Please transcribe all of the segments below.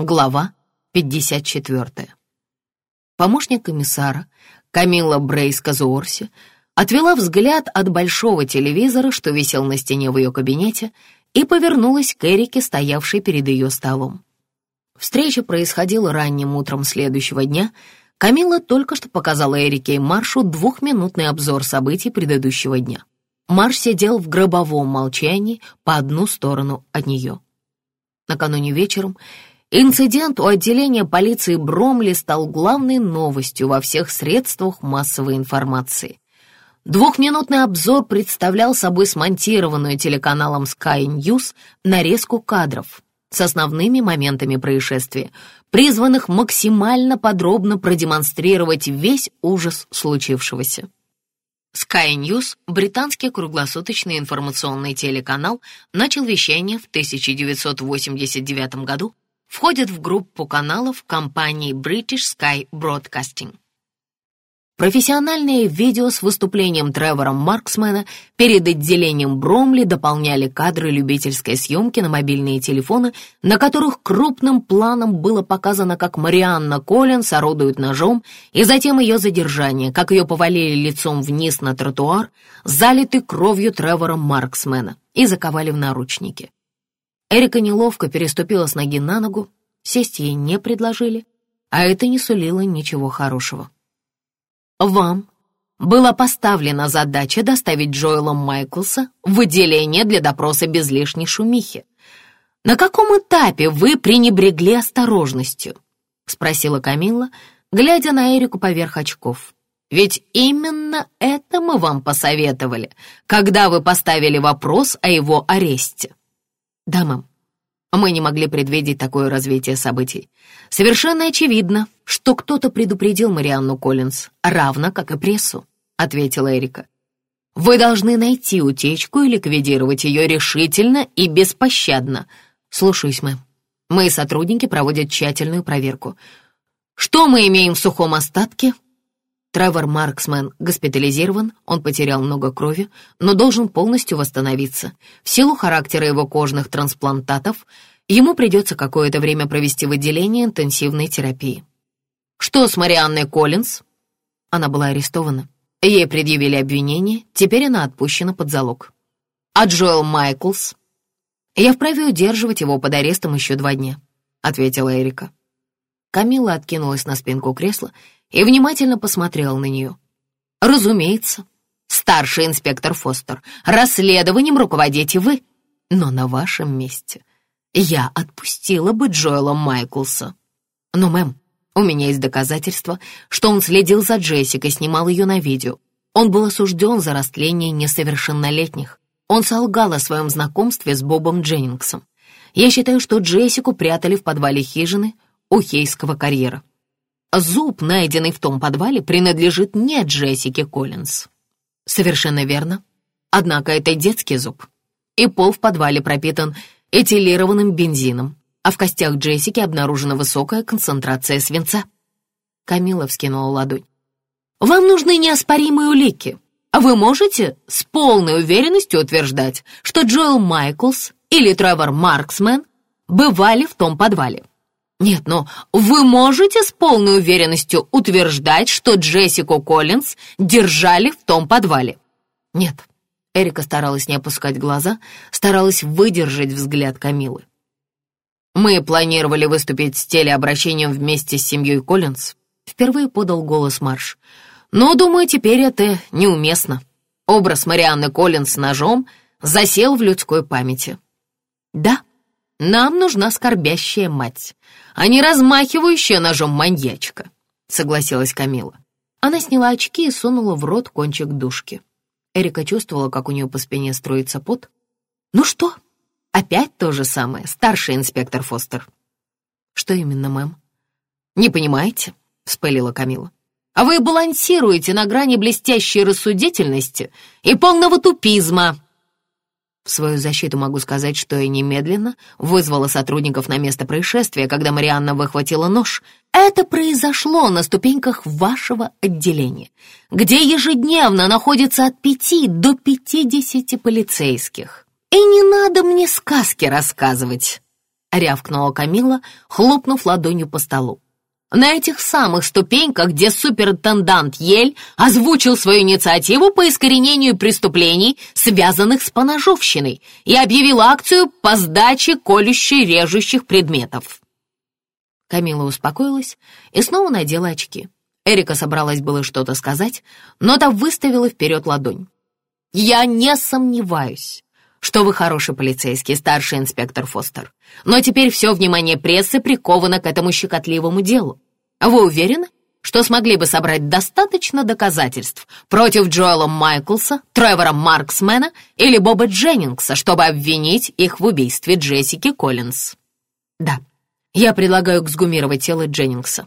Глава 54. Помощник комиссара Камила Брейс Казуорси отвела взгляд от большого телевизора, что висел на стене в ее кабинете, и повернулась к Эрике, стоявшей перед ее столом. Встреча происходила ранним утром следующего дня. Камила только что показала Эрике и Маршу двухминутный обзор событий предыдущего дня. Марш сидел в гробовом молчании по одну сторону от нее. Накануне вечером Инцидент у отделения полиции Бромли стал главной новостью во всех средствах массовой информации. Двухминутный обзор представлял собой смонтированную телеканалом Sky News нарезку кадров с основными моментами происшествия, призванных максимально подробно продемонстрировать весь ужас случившегося. Sky News, британский круглосуточный информационный телеканал, начал вещание в 1989 году входит в группу каналов компании British Sky Broadcasting. Профессиональные видео с выступлением Тревора Марксмена перед отделением Бромли дополняли кадры любительской съемки на мобильные телефоны, на которых крупным планом было показано, как Марианна Коллинс орудует ножом, и затем ее задержание, как ее повалили лицом вниз на тротуар, залитый кровью Тревора Марксмена, и заковали в наручники. Эрика неловко переступила с ноги на ногу, сесть ей не предложили, а это не сулило ничего хорошего. «Вам была поставлена задача доставить Джоэла Майклса в отделение для допроса без лишней шумихи. На каком этапе вы пренебрегли осторожностью?» — спросила Камилла, глядя на Эрику поверх очков. «Ведь именно это мы вам посоветовали, когда вы поставили вопрос о его аресте». «Да, мэм. Мы не могли предвидеть такое развитие событий. Совершенно очевидно, что кто-то предупредил Марианну Коллинз, равно как и прессу», — ответила Эрика. «Вы должны найти утечку и ликвидировать ее решительно и беспощадно. Слушаюсь, мэм. Мои сотрудники проводят тщательную проверку. Что мы имеем в сухом остатке?» Тревор Марксмен госпитализирован, он потерял много крови, но должен полностью восстановиться. В силу характера его кожных трансплантатов ему придется какое-то время провести в отделении интенсивной терапии. Что с Марианной Коллинз? Она была арестована. Ей предъявили обвинение, теперь она отпущена под залог. А Джоэл Майклс? Я вправе удерживать его под арестом еще два дня, ответила Эрика. Камила откинулась на спинку кресла и внимательно посмотрел на нее. «Разумеется, старший инспектор Фостер, расследованием руководите вы, но на вашем месте я отпустила бы Джоэла Майклса. Но, мэм, у меня есть доказательства, что он следил за Джессикой, снимал ее на видео. Он был осужден за растление несовершеннолетних. Он солгал о своем знакомстве с Бобом Дженнингсом. Я считаю, что Джессику прятали в подвале хижины у Хейского карьера. Зуб, найденный в том подвале, принадлежит не Джессике Коллинз. Совершенно верно. Однако это детский зуб. И пол в подвале пропитан этилированным бензином, а в костях Джессики обнаружена высокая концентрация свинца. Камила вскинула ладонь. «Вам нужны неоспоримые улики. Вы можете с полной уверенностью утверждать, что Джоэл Майклс или Тревор Марксмен бывали в том подвале?» Нет, но вы можете с полной уверенностью утверждать, что Джессику Коллинз держали в том подвале? Нет. Эрика старалась не опускать глаза, старалась выдержать взгляд Камилы. Мы планировали выступить с телеобращением вместе с семьей Коллинз. Впервые подал голос Марш. Но, думаю, теперь это неуместно. Образ Марианны Коллинз с ножом засел в людской памяти. Да, нам нужна скорбящая мать, а не размахивающая ножом маньячка», — согласилась Камила. Она сняла очки и сунула в рот кончик душки. Эрика чувствовала, как у нее по спине строится пот. «Ну что? Опять то же самое, старший инспектор Фостер». «Что именно, мэм?» «Не понимаете?» — вспылила Камила. «А вы балансируете на грани блестящей рассудительности и полного тупизма», в свою защиту могу сказать, что я немедленно вызвала сотрудников на место происшествия, когда Марианна выхватила нож. Это произошло на ступеньках вашего отделения, где ежедневно находится от пяти до пятидесяти полицейских. И не надо мне сказки рассказывать. — рявкнула Камила, хлопнув ладонью по столу. На этих самых ступеньках, где суперинтендант Ель озвучил свою инициативу по искоренению преступлений, связанных с поножовщиной, и объявил акцию по сдаче колющих-режущих предметов. Камила успокоилась и снова надела очки. Эрика собралась было что-то сказать, но та выставила вперед ладонь. «Я не сомневаюсь, что вы хороший полицейский, старший инспектор Фостер. Но теперь все внимание прессы приковано к этому щекотливому делу. Вы уверены, что смогли бы собрать достаточно доказательств против Джоэла Майклса, Тревора Марксмена или Боба Дженнингса, чтобы обвинить их в убийстве Джессики Коллинз? Да, я предлагаю эксгумировать тело Дженнингса.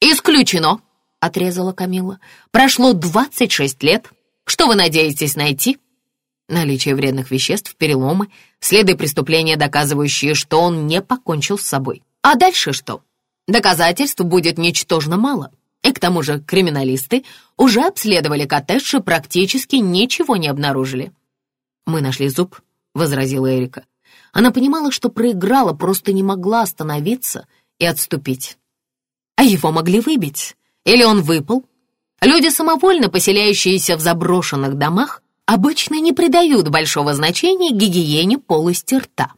Исключено, отрезала Камила. Прошло 26 лет. Что вы надеетесь найти? Наличие вредных веществ, переломы, следы преступления, доказывающие, что он не покончил с собой. А дальше что? Доказательств будет ничтожно мало. И к тому же криминалисты уже обследовали коттедж и практически ничего не обнаружили. «Мы нашли зуб», — возразила Эрика. Она понимала, что проиграла, просто не могла остановиться и отступить. А его могли выбить. Или он выпал. Люди, самовольно поселяющиеся в заброшенных домах, обычно не придают большого значения гигиене полости рта.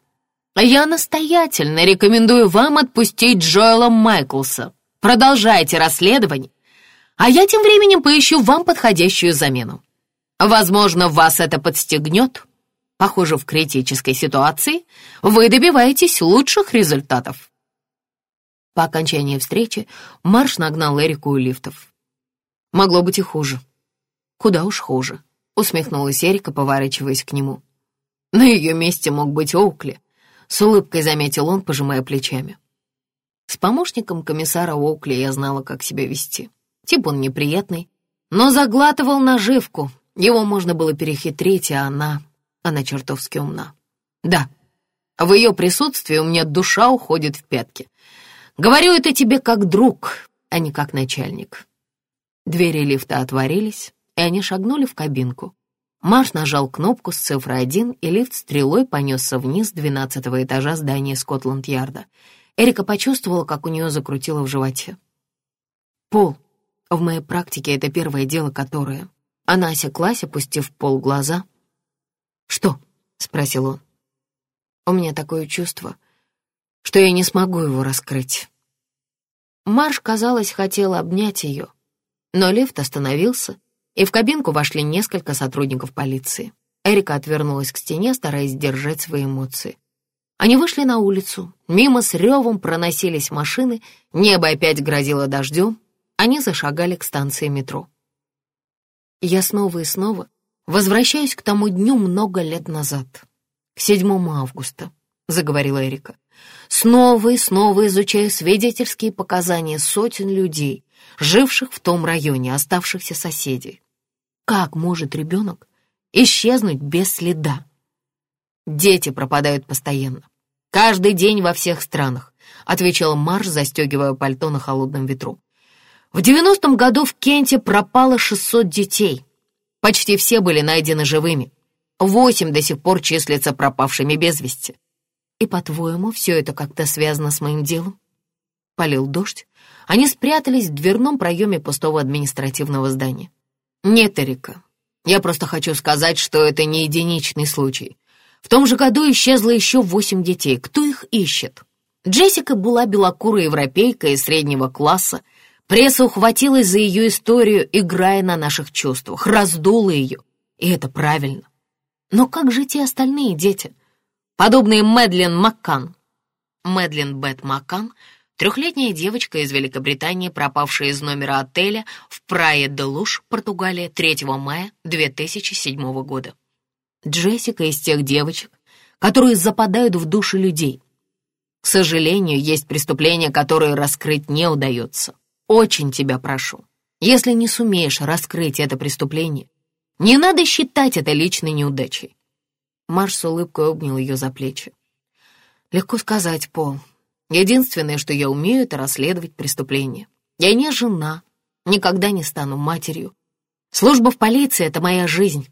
Я настоятельно рекомендую вам отпустить Джоэла Майклса. Продолжайте расследование, а я тем временем поищу вам подходящую замену. Возможно, вас это подстегнет. Похоже, в критической ситуации вы добиваетесь лучших результатов. По окончании встречи Марш нагнал Эрику у лифтов. Могло быть и хуже. Куда уж хуже. — усмехнулась Эрика, поворачиваясь к нему. «На ее месте мог быть Оукли», — с улыбкой заметил он, пожимая плечами. С помощником комиссара Оукли я знала, как себя вести. Тип он неприятный, но заглатывал наживку. Его можно было перехитрить, а она... Она чертовски умна. Да, в ее присутствии у меня душа уходит в пятки. Говорю это тебе как друг, а не как начальник. Двери лифта отворились, и они шагнули в кабинку. Марш нажал кнопку с цифрой 1, и лифт стрелой понесся вниз двенадцатого этажа здания Скотланд-Ярда. Эрика почувствовала, как у нее закрутило в животе. «Пол. В моей практике это первое дело, которое...» Она осеклась, опустив пол глаза. «Что?» — спросил он. «У меня такое чувство, что я не смогу его раскрыть». Марш, казалось, хотел обнять ее, но лифт остановился, и в кабинку вошли несколько сотрудников полиции. Эрика отвернулась к стене, стараясь сдержать свои эмоции. Они вышли на улицу, мимо с ревом проносились машины, небо опять грозило дождем, они зашагали к станции метро. Я снова и снова возвращаюсь к тому дню много лет назад, к 7 августа, заговорила Эрика. Снова и снова изучаю свидетельские показания сотен людей, живших в том районе, оставшихся соседей. Как может ребенок исчезнуть без следа? Дети пропадают постоянно. Каждый день во всех странах, отвечал Марш, застегивая пальто на холодном ветру. В девяностом году в Кенте пропало 600 детей. Почти все были найдены живыми. Восемь до сих пор числятся пропавшими без вести. И, по-твоему, все это как-то связано с моим делом? Полил дождь. Они спрятались в дверном проеме пустого административного здания. «Нет, Эрика, я просто хочу сказать, что это не единичный случай. В том же году исчезло еще восемь детей. Кто их ищет?» Джессика была белокурой европейка из среднего класса. Пресса ухватилась за ее историю, играя на наших чувствах, раздула ее. И это правильно. Но как же те остальные дети? Подобные Мэдлин Маккан. Мэдлин Бет Маккан — Трехлетняя девочка из Великобритании, пропавшая из номера отеля в Прае-де-Луш, Португалия, 3 мая 2007 года. Джессика из тех девочек, которые западают в души людей. К сожалению, есть преступления, которые раскрыть не удается. Очень тебя прошу, если не сумеешь раскрыть это преступление, не надо считать это личной неудачей. Марш с улыбкой обнял ее за плечи. Легко сказать, Пол, Единственное, что я умею, это расследовать преступления. Я не жена, никогда не стану матерью. Служба в полиции — это моя жизнь.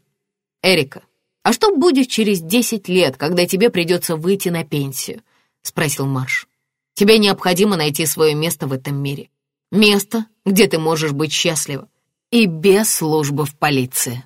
Эрика, а что будет через десять лет, когда тебе придется выйти на пенсию? спросил Марш. «Тебе необходимо найти свое место в этом мире. Место, где ты можешь быть счастлива. И без службы в полиции».